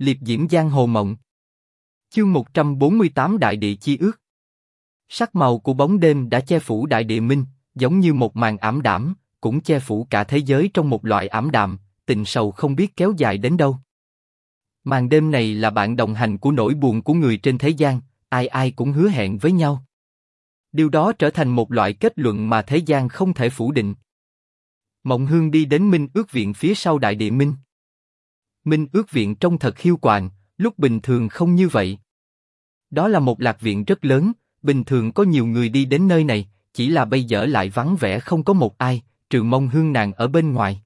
liệp diễm giang hồ mộng. Chương 148 Đại địa chi ước. Sắc màu của bóng đêm đã che phủ đại địa minh, giống như một màn ảm đạm, cũng che phủ cả thế giới trong một loại ảm đạm, tình sầu không biết kéo dài đến đâu. Màn đêm này là bạn đồng hành của nỗi buồn của người trên thế gian, ai ai cũng hứa hẹn với nhau. Điều đó trở thành một loại kết luận mà thế gian không thể phủ định. Mộng Hương đi đến Minh ước viện phía sau đại địa Minh. Minh ước viện trông thật hiu quạnh, lúc bình thường không như vậy. Đó là một lạc viện rất lớn, bình thường có nhiều người đi đến nơi này, chỉ là bây giờ lại vắng vẻ không có một ai, trừ mông hương nàng ở bên ngoài.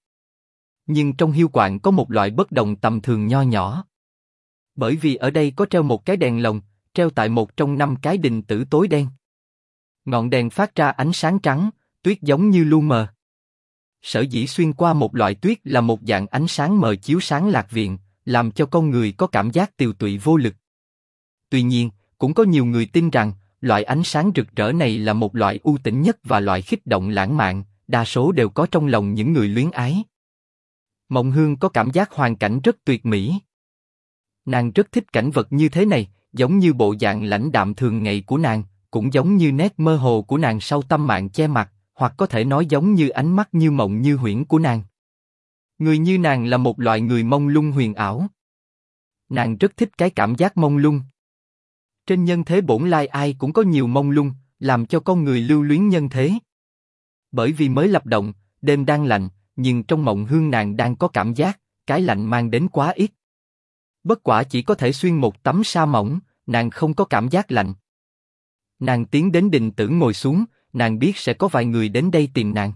Nhưng trong hiu quạnh có một loại bất đồng tầm thường nho nhỏ. Bởi vì ở đây có treo một cái đèn lồng, treo tại một trong năm cái đình tử tối đen. Ngọn đèn phát ra ánh sáng trắng, tuyết giống như lu mờ. Sở dĩ xuyên qua một loại tuyết là một dạng ánh sáng mờ chiếu sáng lạc viện, làm cho con người có cảm giác tiều tụy vô lực. Tuy nhiên, cũng có nhiều người tin rằng loại ánh sáng rực rỡ này là một loại ưu tĩnh nhất và loại khích động lãng mạn, đa số đều có trong lòng những người luyến ái. Mộng Hương có cảm giác hoàn cảnh rất tuyệt mỹ. Nàng rất thích cảnh vật như thế này, giống như bộ dạng lãnh đạm thường ngày của nàng, cũng giống như nét mơ hồ của nàng sau tâm mạng che mặt, hoặc có thể nói giống như ánh mắt như mộng như huyễn của nàng. Người như nàng là một loại người mông lung huyền ảo. Nàng rất thích cái cảm giác mông lung. Trên nhân thế bổn lai ai cũng có nhiều mông lung, làm cho con người lưu luyến nhân thế. Bởi vì mới lập động, đêm đang lạnh, nhưng trong mộng hương nàng đang có cảm giác, cái lạnh mang đến quá ít. Bất quả chỉ có thể xuyên một tấm sa mỏng, nàng không có cảm giác lạnh. Nàng tiến đến đình tử ngồi xuống, nàng biết sẽ có vài người đến đây tìm nàng.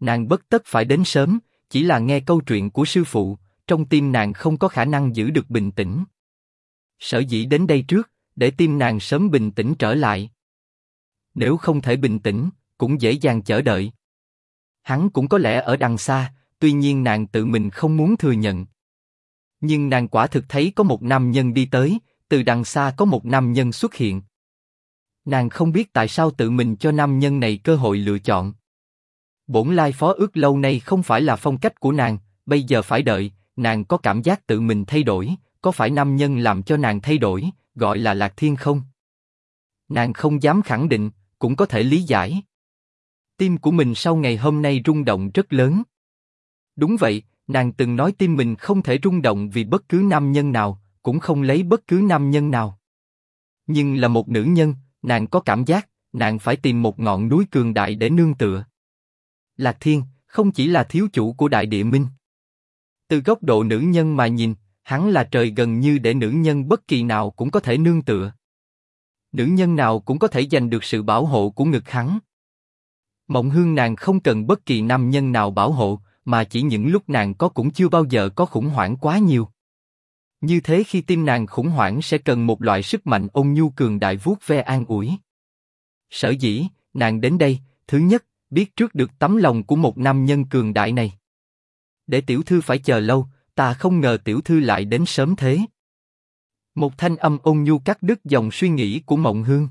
Nàng bất tất phải đến sớm, chỉ là nghe câu chuyện của sư phụ, trong tim nàng không có khả năng giữ được bình tĩnh. Sở dĩ đến đây trước, để tim nàng sớm bình tĩnh trở lại. Nếu không thể bình tĩnh, cũng dễ dàng chờ đợi. Hắn cũng có lẽ ở đằng xa, tuy nhiên nàng tự mình không muốn thừa nhận. Nhưng nàng quả thực thấy có một nam nhân đi tới, từ đằng xa có một nam nhân xuất hiện. Nàng không biết tại sao tự mình cho nam nhân này cơ hội lựa chọn. Bổn lai phó ước lâu nay không phải là phong cách của nàng, bây giờ phải đợi, nàng có cảm giác tự mình thay đổi, có phải nam nhân làm cho nàng thay đổi, gọi là lạc thiên không? Nàng không dám khẳng định, cũng có thể lý giải. Tim của mình sau ngày hôm nay rung động rất lớn. Đúng vậy, nàng từng nói tim mình không thể rung động vì bất cứ nam nhân nào, cũng không lấy bất cứ nam nhân nào. Nhưng là một nữ nhân, nàng có cảm giác, nàng phải tìm một ngọn núi cường đại để nương tựa. Lạc Thiên không chỉ là thiếu chủ của Đại Địa Minh. Từ góc độ nữ nhân mà nhìn, hắn là trời gần như để nữ nhân bất kỳ nào cũng có thể nương tựa. Nữ nhân nào cũng có thể giành được sự bảo hộ của ngực hắn. Mộng Hương nàng không cần bất kỳ nam nhân nào bảo hộ, mà chỉ những lúc nàng có cũng chưa bao giờ có khủng hoảng quá nhiều. Như thế khi tim nàng khủng hoảng sẽ cần một loại sức mạnh ôn nhu cường đại vuốt ve an ủi. Sở dĩ, nàng đến đây, thứ nhất, biết trước được tấm lòng của một nam nhân cường đại này. Để tiểu thư phải chờ lâu, ta không ngờ tiểu thư lại đến sớm thế. Một thanh âm ôn nhu cắt đứt dòng suy nghĩ của Mộng Hương.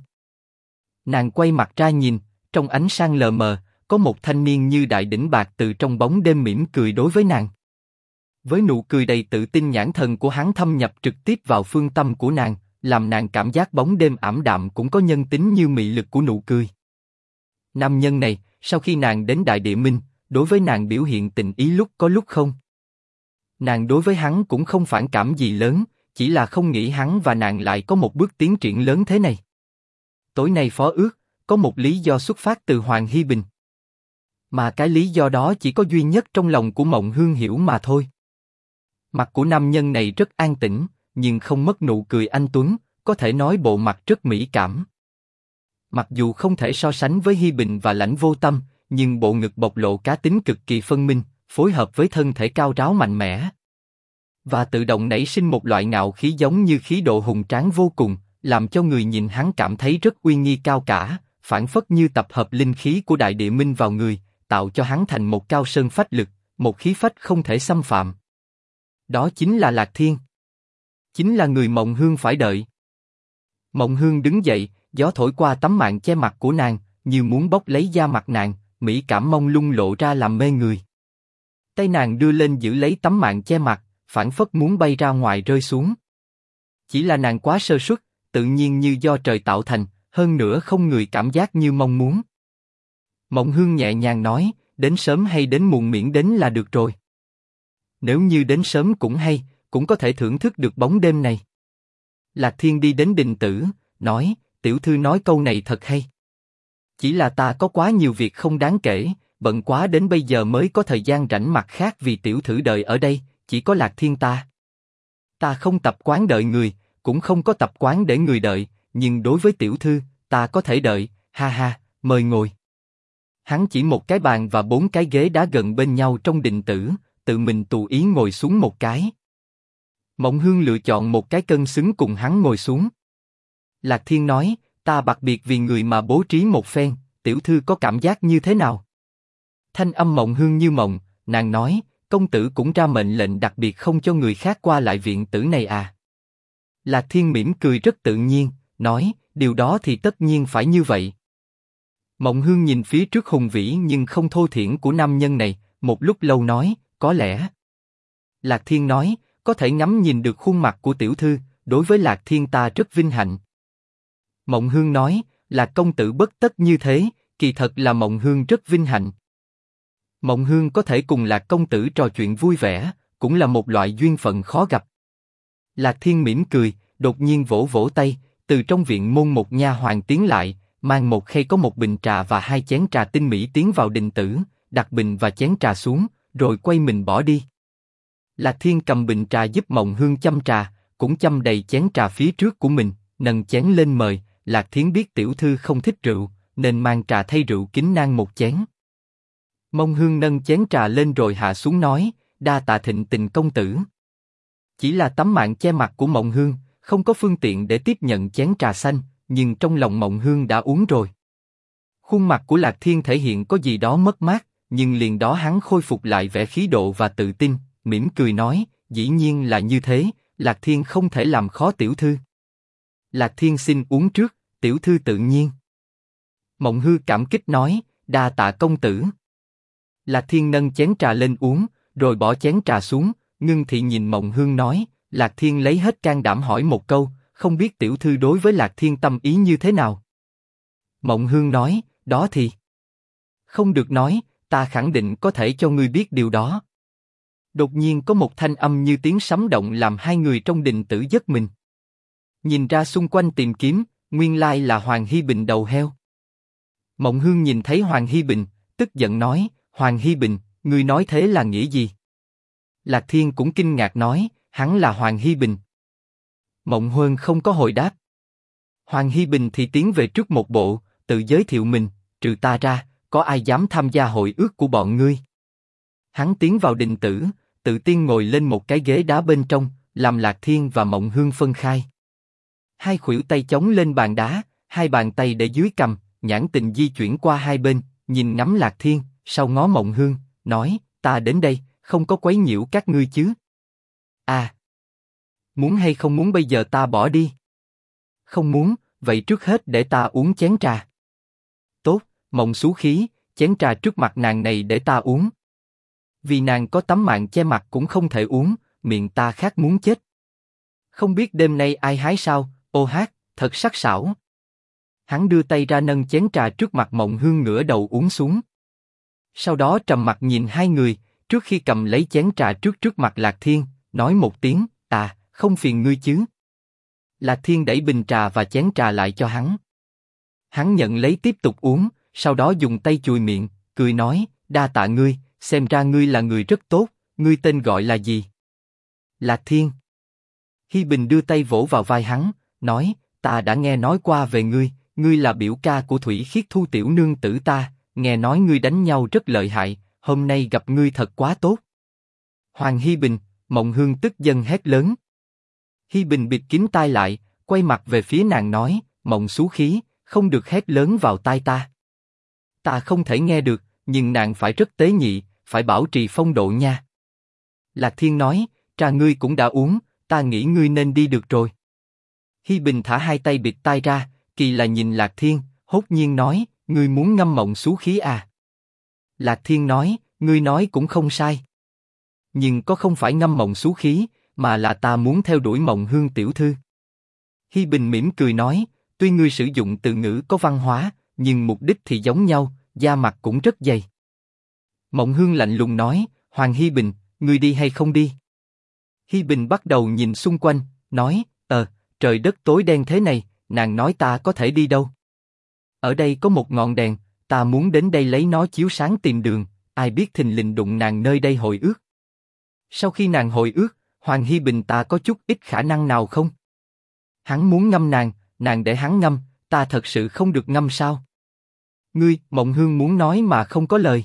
Nàng quay mặt ra nhìn, trong ánh sáng lờ mờ, có một thanh niên như đại đỉnh bạc từ trong bóng đêm mỉm cười đối với nàng. Với nụ cười đầy tự tin nhãn thần của hắn thâm nhập trực tiếp vào phương tâm của nàng, làm nàng cảm giác bóng đêm ảm đạm cũng có nhân tính như mị lực của nụ cười. Nam nhân này, sau khi nàng đến Đại Địa Minh, đối với nàng biểu hiện tình ý lúc có lúc không. Nàng đối với hắn cũng không phản cảm gì lớn, chỉ là không nghĩ hắn và nàng lại có một bước tiến triển lớn thế này. Tối nay phó ước, có một lý do xuất phát từ Hoàng Hy Bình. Mà cái lý do đó chỉ có duy nhất trong lòng của Mộng Hương hiểu mà thôi. Mặt của nam nhân này rất an tĩnh, nhưng không mất nụ cười anh tuấn, có thể nói bộ mặt rất mỹ cảm. Mặc dù không thể so sánh với Hi Bình và Lãnh Vô Tâm, nhưng bộ ngực bộc lộ cá tính cực kỳ phân minh, phối hợp với thân thể cao ráo mạnh mẽ. Và tự động nảy sinh một loại ngạo khí giống như khí độ hùng tráng vô cùng, làm cho người nhìn hắn cảm thấy rất uy nghi cao cả, phản phất như tập hợp linh khí của đại địa minh vào người, tạo cho hắn thành một cao sơn phách lực, một khí phách không thể xâm phạm. Đó chính là Lạc Thiên. Chính là người Mộng Hương phải đợi. Mộng Hương đứng dậy, gió thổi qua tấm mạng che mặt của nàng, như muốn bóc lấy da mặt nàng, mỹ cảm mông lung lộ ra làm mê người. Tay nàng đưa lên giữ lấy tấm mạng che mặt, phản phất muốn bay ra ngoài rơi xuống. Chỉ là nàng quá sơ suất, tự nhiên như do trời tạo thành, hơn nữa không người cảm giác như mong muốn. Mộng Hương nhẹ nhàng nói, đến sớm hay đến muộn miễn đến là được rồi. Nếu như đến sớm cũng hay, cũng có thể thưởng thức được bóng đêm này. Lạc Thiên đi đến đình tử, nói, tiểu thư nói câu này thật hay. Chỉ là ta có quá nhiều việc không đáng kể, bận quá đến bây giờ mới có thời gian rảnh mặt khác vì tiểu thử đợi ở đây, chỉ có Lạc Thiên ta. Ta không tập quán đợi người, cũng không có tập quán để người đợi, nhưng đối với tiểu thư, ta có thể đợi, ha ha, mời ngồi. Hắn chỉ một cái bàn và bốn cái ghế đá gần bên nhau trong đình tử, tự mình tù ý ngồi xuống một cái. Mộng Hương lựa chọn một cái cân xứng cùng hắn ngồi xuống. Lạc Thiên nói, ta đặc biệt vì người mà bố trí một phen, tiểu thư có cảm giác như thế nào? Thanh âm Mộng Hương như mộng, nàng nói, công tử cũng ra mệnh lệnh đặc biệt không cho người khác qua lại viện tử này à? Lạc Thiên mỉm cười rất tự nhiên, nói, điều đó thì tất nhiên phải như vậy. Mộng Hương nhìn phía trước hùng vĩ nhưng không thô thiển của nam nhân này, một lúc lâu nói, có lẽ. Lạc Thiên nói, có thể ngắm nhìn được khuôn mặt của tiểu thư, đối với Lạc Thiên ta rất vinh hạnh. Mộng Hương nói, là công tử bất tất như thế, kỳ thật là Mộng Hương rất vinh hạnh. Mộng Hương có thể cùng Lạc công tử trò chuyện vui vẻ, cũng là một loại duyên phận khó gặp. Lạc Thiên mỉm cười, đột nhiên vỗ vỗ tay, từ trong viện môn một nha hoàng tiến lại, mang một khay có một bình trà và hai chén trà tinh mỹ tiến vào đình tử, đặt bình và chén trà xuống, rồi quay mình bỏ đi. Lạc Thiên cầm bình trà giúp Mộng Hương chăm trà, cũng chăm đầy chén trà phía trước của mình, nâng chén lên mời. Lạc Thiên biết tiểu thư không thích rượu, nên mang trà thay rượu kính nang một chén. Mông Hương nâng chén trà lên rồi hạ xuống nói, đa tạ thịnh tình công tử. Chỉ là tấm mạng che mặt của Mộng Hương, không có phương tiện để tiếp nhận chén trà xanh, nhưng trong lòng Mộng Hương đã uống rồi. Khuôn mặt của Lạc Thiên thể hiện có gì đó mất mát, nhưng liền đó hắn khôi phục lại vẻ khí độ và tự tin, mỉm cười nói, dĩ nhiên là như thế, Lạc Thiên không thể làm khó tiểu thư. Lạc Thiên xin uống trước, tiểu thư tự nhiên. Mộng Hư cảm kích nói, đa tạ công tử. Lạc Thiên nâng chén trà lên uống, rồi bỏ chén trà xuống, ngưng thị nhìn Mộng Hương nói, Lạc Thiên lấy hết can đảm hỏi một câu, không biết tiểu thư đối với Lạc Thiên tâm ý như thế nào. Mộng Hương nói, đó thì không được nói, ta khẳng định có thể cho ngươi biết điều đó. Đột nhiên có một thanh âm như tiếng sấm động làm hai người trong đình tử giấc mình. Nhìn ra xung quanh tìm kiếm, nguyên lai là Hoàng Hy Bình đầu heo. Mộng Hương nhìn thấy Hoàng Hy Bình, tức giận nói, Hoàng Hy Bình, ngươi nói thế là nghĩa gì? Lạc Thiên cũng kinh ngạc nói, hắn là Hoàng Hy Bình. Mộng Huân không có hồi đáp. Hoàng Hy Bình thì tiến về trước một bộ, tự giới thiệu mình, trừ ta ra, có ai dám tham gia hội ước của bọn ngươi? Hắn tiến vào đình tử, tự tiên ngồi lên một cái ghế đá bên trong, làm Lạc Thiên và Mộng Hương phân khai. Hai khuỷu tay chống lên bàn đá, hai bàn tay để dưới cầm, nhãn tình di chuyển qua hai bên, nhìn ngắm Lạc Thiên, sau ngó Mộng Hương, nói, ta đến đây, không có quấy nhiễu các ngươi chứ? À, muốn hay không muốn bây giờ ta bỏ đi? Không muốn, vậy trước hết để ta uống chén trà. Mộng xú khí, chén trà trước mặt nàng này để ta uống. Vì nàng có tấm mạng che mặt cũng không thể uống, miệng ta khát muốn chết. Không biết đêm nay ai hái sao, ô hát, thật sắc sảo. Hắn đưa tay ra nâng chén trà trước mặt Mộng Hương ngửa đầu uống xuống. Sau đó trầm mặt nhìn hai người, trước khi cầm lấy chén trà trước trước mặt Lạc Thiên, nói một tiếng, à, không phiền ngươi chứ. Lạc Thiên đẩy bình trà và chén trà lại cho hắn. Hắn nhận lấy tiếp tục uống, sau đó dùng tay chùi miệng, cười nói, đa tạ ngươi, xem ra ngươi là người rất tốt, ngươi tên gọi là gì? Lạc Thiên. Hi Bình đưa tay vỗ vào vai hắn, nói, ta đã nghe nói qua về ngươi, ngươi là biểu ca của Thủy Khiết Thu tiểu nương tử ta, nghe nói ngươi đánh nhau rất lợi hại, hôm nay gặp ngươi thật quá tốt. Hoàng Hi Bình, Mộng Hương tức giận hét lớn. Hi Bình bịt kín tai lại, quay mặt về phía nàng nói, Mộng xú khí, không được hét lớn vào tai ta. Ta không thể nghe được, nhưng nàng phải rất tế nhị, phải bảo trì phong độ nha. Lạc Thiên nói, trà ngươi cũng đã uống, ta nghĩ ngươi nên đi được rồi. Hi Bình thả hai tay bịt tai ra, kỳ là nhìn Lạc Thiên, hốt nhiên nói, ngươi muốn ngâm mộng xú khí à? Lạc Thiên nói, ngươi nói cũng không sai. nhưng có không phải ngâm mộng xú khí, mà là ta muốn theo đuổi mộng hương tiểu thư. Hi Bình mỉm cười nói, tuy ngươi sử dụng từ ngữ có văn hóa, nhưng mục đích thì giống nhau, da mặt cũng rất dày. Mộng hương lạnh lùng nói, Hoàng Hi Bình, ngươi đi hay không đi? Hi Bình bắt đầu nhìn xung quanh, nói, ờ, trời đất tối đen thế này, nàng nói ta có thể đi đâu? Ở đây có một ngọn đèn, ta muốn đến đây lấy nó chiếu sáng tìm đường, ai biết thình lình đụng nàng nơi đây hồi ước. Sau khi nàng hồi ước, Hoàng Hi Bình ta có chút ít khả năng nào không? Hắn muốn ngâm nàng, nàng để hắn ngâm, ta thật sự không được ngâm sao? Ngươi, Mộng Hương muốn nói mà không có lời.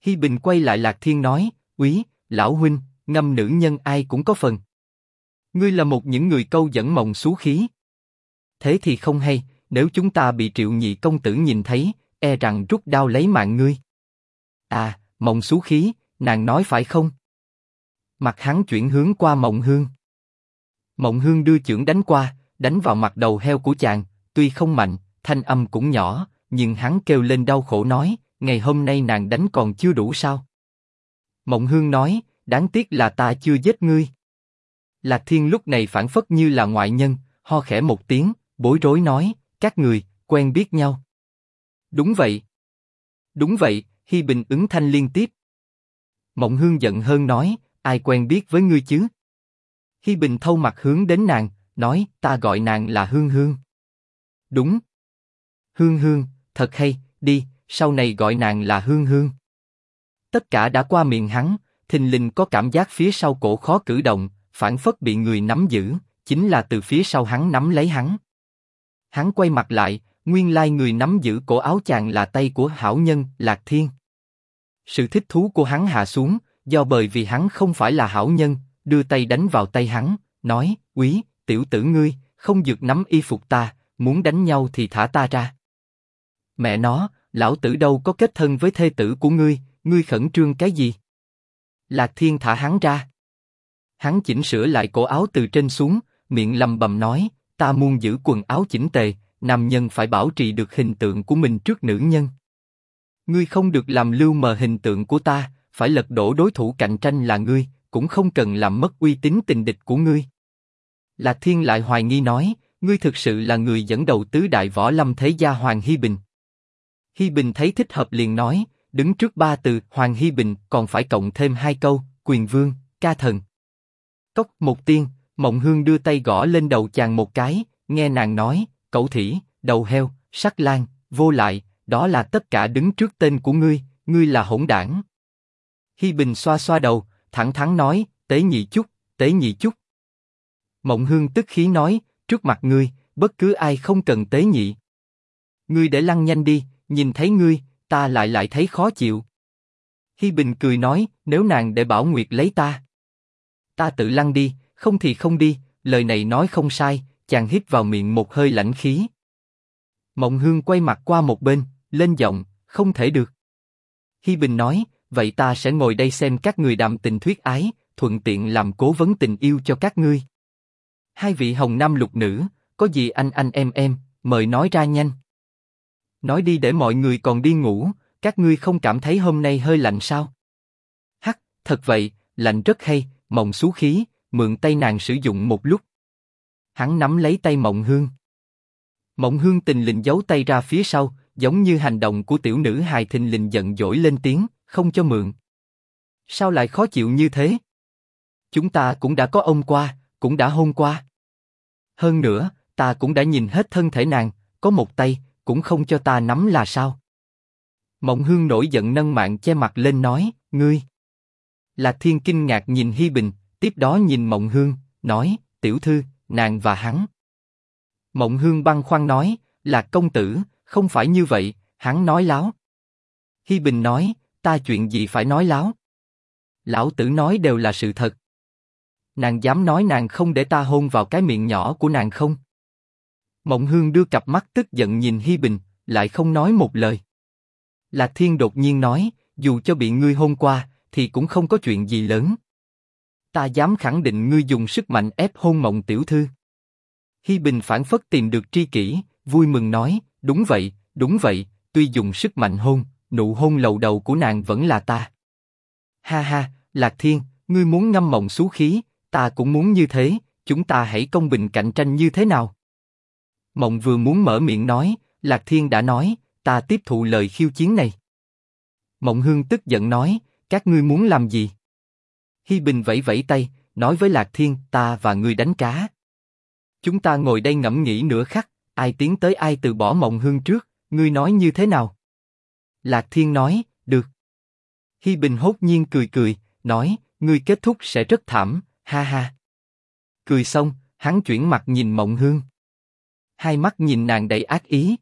Hi Bình quay lại Lạc Thiên nói, quý, lão huynh, ngâm nữ nhân ai cũng có phần. Ngươi là một những người câu dẫn mộng xú khí. Thế thì không hay, nếu chúng ta bị triệu nhị công tử nhìn thấy, e rằng rút đao lấy mạng ngươi. À, mộng xú khí, nàng nói phải không? Mặt hắn chuyển hướng qua mộng hương. Mộng hương đưa chưởng đánh qua, đánh vào mặt đầu heo của chàng, tuy không mạnh, thanh âm cũng nhỏ, nhưng hắn kêu lên đau khổ nói, ngày hôm nay nàng đánh còn chưa đủ sao? Mộng hương nói, đáng tiếc là ta chưa giết ngươi. Lạc Thiên lúc này phản phất như là ngoại nhân, ho khẽ một tiếng, bối rối nói, các người quen biết nhau. Đúng vậy. Đúng vậy, Hi Bình ứng thanh liên tiếp. Mộng Hương giận hơn nói, ai quen biết với ngươi chứ? Hi Bình thâu mặt hướng đến nàng, nói, ta gọi nàng là Hương Hương. Đúng. Hương Hương, thật hay, đi, sau này gọi nàng là Hương Hương. Tất cả đã qua miệng hắn, thình lình có cảm giác phía sau cổ khó cử động, phản phất bị người nắm giữ, chính là từ phía sau hắn nắm lấy hắn. Hắn quay mặt lại, nguyên lai người nắm giữ cổ áo chàng là tay của hảo nhân Lạc Thiên. Sự thích thú của hắn hạ xuống, do bởi vì hắn không phải là hảo nhân, đưa tay đánh vào tay hắn, nói: Quý, tiểu tử ngươi, không dược nắm y phục ta, muốn đánh nhau thì thả ta ra. Mẹ nó, lão tử đâu có kết thân với thê tử của ngươi, ngươi khẩn trương cái gì? Lạc Thiên thả hắn ra. Hắn chỉnh sửa lại cổ áo từ trên xuống, miệng lầm bầm nói, ta muốn giữ quần áo chỉnh tề, nam nhân phải bảo trì được hình tượng của mình trước nữ nhân. Ngươi không được làm lưu mờ hình tượng của ta, phải lật đổ đối thủ cạnh tranh là ngươi, cũng không cần làm mất uy tín tình địch của ngươi. Lạc Thiên lại hoài nghi nói, ngươi thực sự là người dẫn đầu tứ đại võ lâm thế gia Hoàng Hi Bình. Hi Bình thấy thích hợp liền nói, đứng trước ba từ Hoàng Hi Bình còn phải cộng thêm hai câu, quyền vương, ca thần. Cốc một tiên, Mộng Hương đưa tay gõ lên đầu chàng một cái, nghe nàng nói, cẩu thỉ, đầu heo, sắc lang, vô lại, đó là tất cả đứng trước tên của ngươi, ngươi là hỗn đảng. Hi Bình xoa xoa đầu, thẳng thắn nói, tế nhị chút, tế nhị chút. Mộng Hương tức khí nói, trước mặt ngươi, bất cứ ai không cần tế nhị. Ngươi để lăng nhanh đi, nhìn thấy ngươi, ta lại lại thấy khó chịu. Hi Bình cười nói, nếu nàng để Bảo Nguyệt lấy ta, ta tự lăn đi, không thì không đi. Lời này nói không sai, chàng hít vào miệng một hơi lạnh khí. Mộng Hương quay mặt qua một bên, lên giọng, không thể được. Hi Bình nói, vậy ta sẽ ngồi đây xem các người đàm tình thuyết ái, thuận tiện làm cố vấn tình yêu cho các ngươi. Hai vị hồng nam lục nữ, có gì anh anh em em, mời nói ra nhanh. Nói đi để mọi người còn đi ngủ, các ngươi không cảm thấy hôm nay hơi lạnh sao? Hắc, thật vậy, lạnh rất hay, mộng xú khí, mượn tay nàng sử dụng một lúc. Hắn nắm lấy tay Mộng Hương. Mộng Hương tình lình giấu tay ra phía sau, giống như hành động của tiểu nữ hài thình lình giận dỗi lên tiếng, không cho mượn. Sao lại khó chịu như thế? Chúng ta cũng đã có ông qua, cũng đã hôn qua. Hơn nữa, ta cũng đã nhìn hết thân thể nàng, có một tay, cũng không cho ta nắm là sao? Mộng Hương nổi giận nâng mạng che mặt lên nói, ngươi. Lạc Thiên kinh ngạc nhìn Hi Bình, tiếp đó nhìn Mộng Hương, nói, tiểu thư, nàng và hắn. Mộng Hương băng khoăn nói, là công tử, không phải như vậy, hắn nói láo. Hi Bình nói, ta chuyện gì phải nói láo? Lão tử nói đều là sự thật. Nàng dám nói nàng không để ta hôn vào cái miệng nhỏ của nàng không? Mộng Hương đưa cặp mắt tức giận nhìn Hi Bình, lại không nói một lời. Lạc Thiên đột nhiên nói, dù cho bị ngươi hôn qua, thì cũng không có chuyện gì lớn. Ta dám khẳng định ngươi dùng sức mạnh ép hôn mộng tiểu thư. Hi Bình phản phất tìm được tri kỷ, vui mừng nói, đúng vậy, đúng vậy, tuy dùng sức mạnh hôn, nụ hôn lầu đầu của nàng vẫn là ta. Ha ha, Lạc Thiên, ngươi muốn ngâm mộng xú khí, ta cũng muốn như thế, chúng ta hãy công bình cạnh tranh như thế nào? Mộng vừa muốn mở miệng nói, Lạc Thiên đã nói, ta tiếp thụ lời khiêu chiến này. Mộng Hương tức giận nói, các ngươi muốn làm gì? Hi Bình vẫy vẫy tay, nói với Lạc Thiên, ta và ngươi đánh cá. Chúng ta ngồi đây ngẫm nghĩ nửa khắc, ai tiến tới ai từ bỏ Mộng Hương trước, ngươi nói như thế nào? Lạc Thiên nói, được. Hi Bình hốt nhiên cười cười, nói, ngươi kết thúc sẽ rất thảm, ha ha. Cười xong, hắn chuyển mặt nhìn Mộng Hương. Hai mắt nhìn nàng đầy ác ý.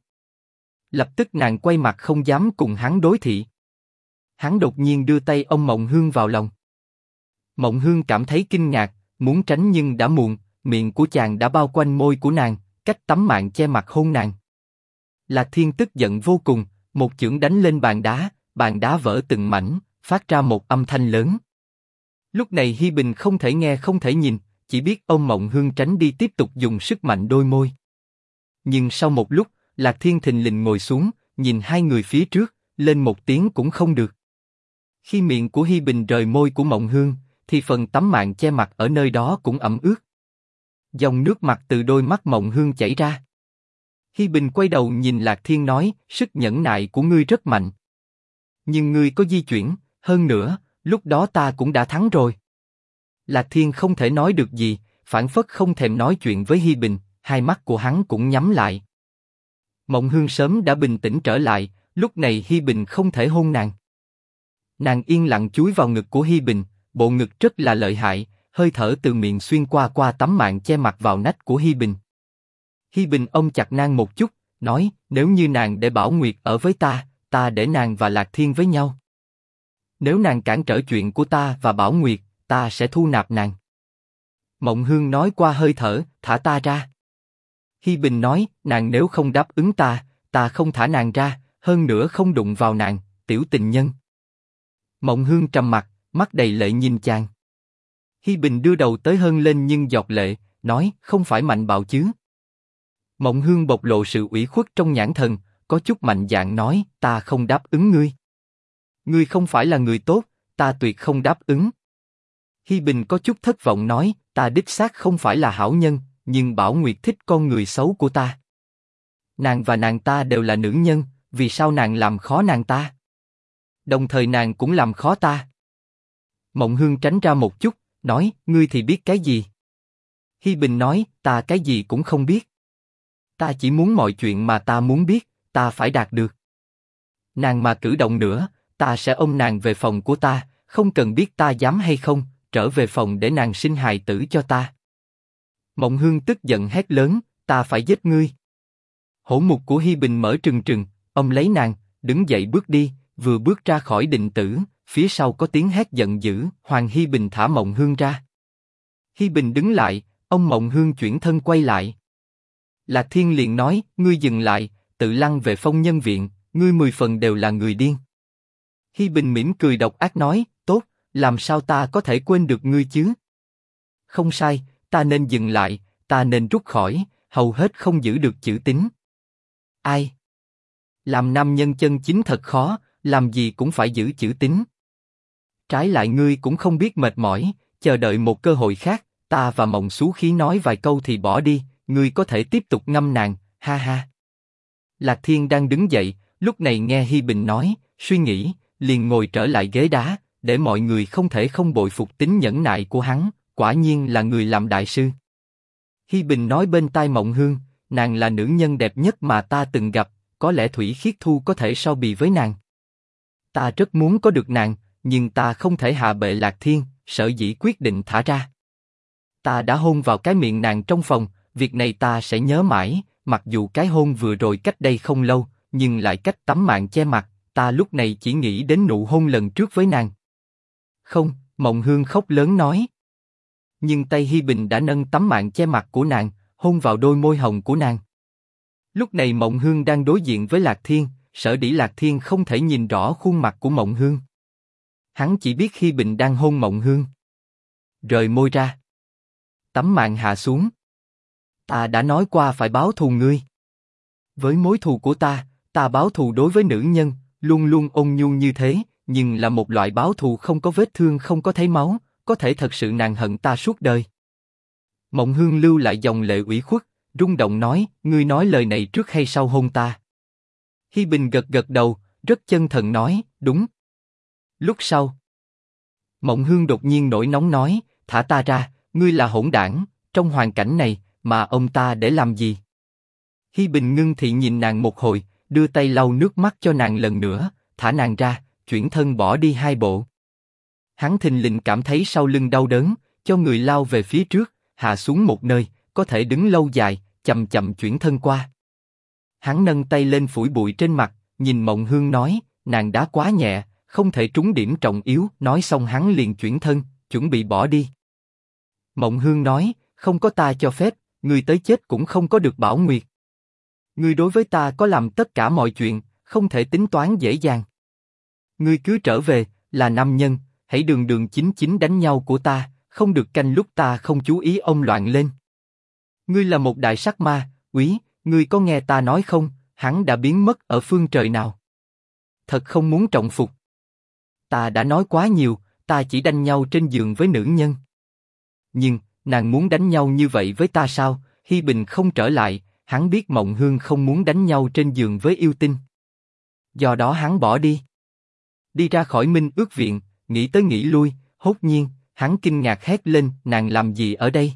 Lập tức nàng quay mặt không dám cùng hắn đối thị. Hắn đột nhiên đưa tay ông Mộng Hương vào lòng. Mộng Hương cảm thấy kinh ngạc, muốn tránh nhưng đã muộn, miệng của chàng đã bao quanh môi của nàng, cách tấm mạng che mặt hôn nàng. Lạc Thiên tức giận vô cùng, một chưởng đánh lên bàn đá, bàn đá vỡ từng mảnh, phát ra một âm thanh lớn. Lúc này Hi Bình không thể nghe không thể nhìn, chỉ biết ông Mộng Hương tránh đi tiếp tục dùng sức mạnh đôi môi. Nhưng sau một lúc, Lạc Thiên thình lình ngồi xuống, nhìn hai người phía trước, lên một tiếng cũng không được. Khi miệng của Hi Bình rời môi của Mộng Hương, thì phần tấm mạng che mặt ở nơi đó cũng ẩm ướt. Dòng nước mặt từ đôi mắt Mộng Hương chảy ra. Hi Bình quay đầu nhìn Lạc Thiên nói, sức nhẫn nại của ngươi rất mạnh. Nhưng ngươi có di chuyển, hơn nữa, lúc đó ta cũng đã thắng rồi. Lạc Thiên không thể nói được gì, phản phất không thèm nói chuyện với Hi Bình, hai mắt của hắn cũng nhắm lại. Mộng Hương sớm đã bình tĩnh trở lại, lúc này Hi Bình không thể hôn nàng. Nàng yên lặng chúi vào ngực của Hi Bình, bộ ngực rất là lợi hại, hơi thở từ miệng xuyên qua qua tấm mạng che mặt vào nách của Hi Bình. Hi Bình ông chặt nàng một chút, nói nếu như nàng để Bảo Nguyệt ở với ta, ta để nàng và Lạc Thiên với nhau. Nếu nàng cản trở chuyện của ta và Bảo Nguyệt, ta sẽ thu nạp nàng. Mộng Hương nói qua hơi thở, thả ta ra. Hi Bình nói, nàng nếu không đáp ứng ta, ta không thả nàng ra, hơn nữa không đụng vào nàng, tiểu tình nhân. Mộng Hương trầm mặt, mắt đầy lệ nhìn chàng. Hi Bình đưa đầu tới hơn lên nhưng giọt lệ, nói, không phải mạnh bạo chứ. Mộng Hương bộc lộ sự ủy khuất trong nhãn thần, có chút mạnh dạn nói, ta không đáp ứng ngươi. Ngươi không phải là người tốt, ta tuyệt không đáp ứng. Hi Bình có chút thất vọng nói, ta đích xác không phải là hảo nhân, nhưng Bảo Nguyệt thích con người xấu của ta. Nàng và nàng ta đều là nữ nhân, vì sao nàng làm khó nàng ta? Đồng thời nàng cũng làm khó ta. Mộng Hương tránh ra một chút, nói, ngươi thì biết cái gì? Hi Bình nói, ta cái gì cũng không biết. Ta chỉ muốn mọi chuyện mà ta muốn biết, ta phải đạt được. Nàng mà cử động nữa, ta sẽ ôm nàng về phòng của ta, không cần biết ta dám hay không, trở về phòng để nàng sinh hài tử cho ta. Mộng Hương tức giận hét lớn, ta phải giết ngươi. Hổ mục của Hi Bình mở trừng trừng, ông lấy nàng, đứng dậy bước đi, vừa bước ra khỏi định tử, phía sau có tiếng hét giận dữ, Hoàng Hi Bình thả Mộng Hương ra. Hi Bình đứng lại, ông Mộng Hương chuyển thân quay lại. Lạc Thiên liền nói, ngươi dừng lại, tự lăn về phong nhân viện, ngươi mười phần đều là người điên. Hi Bình mỉm cười độc ác nói, tốt, làm sao ta có thể quên được ngươi chứ? Không sai, ta nên dừng lại, ta nên rút khỏi, hầu hết không giữ được chữ tín. Ai? Làm nam nhân chân chính thật khó, làm gì cũng phải giữ chữ tín. Trái lại ngươi cũng không biết mệt mỏi, chờ đợi một cơ hội khác, ta và mộng xú khí nói vài câu thì bỏ đi, ngươi có thể tiếp tục ngâm nàng, ha ha. Lạc Thiên đang đứng dậy, lúc này nghe Hi Bình nói, suy nghĩ, liền ngồi trở lại ghế đá, để mọi người không thể không bội phục tính nhẫn nại của hắn, quả nhiên là người làm đại sư. Hi Bình nói bên tai Mộng Hương, nàng là nữ nhân đẹp nhất mà ta từng gặp, có lẽ Thủy Khiết Thu có thể so bì với nàng. Ta rất muốn có được nàng, nhưng ta không thể hạ bệ lạc thiên, sợ dĩ quyết định thả ra. Ta đã hôn vào cái miệng nàng trong phòng, việc này ta sẽ nhớ mãi, mặc dù cái hôn vừa rồi cách đây không lâu, nhưng lại cách tấm mạng che mặt, ta lúc này chỉ nghĩ đến nụ hôn lần trước với nàng. Không, Mộng Hương khóc lớn nói. Nhưng tay Hi Bình đã nâng tấm mạng che mặt của nàng, hôn vào đôi môi hồng của nàng. Lúc này Mộng Hương đang đối diện với Lạc Thiên, sở dĩ Lạc Thiên không thể nhìn rõ khuôn mặt của Mộng Hương. Hắn chỉ biết Hi Bình đang hôn Mộng Hương. Rời môi ra. Tấm mạng hạ xuống. Ta đã nói qua phải báo thù ngươi. Với mối thù của ta, ta báo thù đối với nữ nhân, luôn luôn ôn nhu như thế, nhưng là một loại báo thù không có vết thương không có thấy máu, có thể thật sự nàng hận ta suốt đời. Mộng Hương lưu lại dòng lệ ủy khuất, rung động nói, ngươi nói lời này trước hay sau hôn ta? Hi Bình gật gật đầu, rất chân thần nói, đúng. Lúc sau, Mộng Hương đột nhiên nổi nóng nói, thả ta ra, ngươi là hỗn đảng, trong hoàn cảnh này, mà ông ta để làm gì? Hi Bình ngưng thị nhìn nàng một hồi, đưa tay lau nước mắt cho nàng lần nữa, thả nàng ra, chuyển thân bỏ đi hai bộ. Hắn thình lình cảm thấy sau lưng đau đớn, cho người lao về phía trước, hạ xuống một nơi, có thể đứng lâu dài, chậm chậm chuyển thân qua. Hắn nâng tay lên phủi bụi trên mặt, nhìn Mộng Hương nói, nàng đá quá nhẹ, không thể trúng điểm trọng yếu. Nói xong hắn liền chuyển thân, chuẩn bị bỏ đi. Mộng Hương nói, không có ta cho phép, người tới chết cũng không có được bảo nguyệt. Ngươi đối với ta có làm tất cả mọi chuyện, không thể tính toán dễ dàng. Ngươi cứ trở về, là nam nhân, hãy đường đường chính chính đánh nhau của ta, không được canh lúc ta không chú ý ông loạn lên. Ngươi là một đại sắc ma, quý, ngươi có nghe ta nói không? Hắn đã biến mất ở phương trời nào? Thật không muốn trọng phục. Ta đã nói quá nhiều, ta chỉ đánh nhau trên giường với nữ nhân. Nhưng nàng muốn đánh nhau như vậy với ta sao? Hi Bình không trở lại, hắn biết Mộng Hương không muốn đánh nhau trên giường với yêu tinh. Do đó hắn bỏ đi. Đi ra khỏi Minh ước viện, nghĩ tới nghĩ lui, hốt nhiên, hắn kinh ngạc hét lên, nàng làm gì ở đây?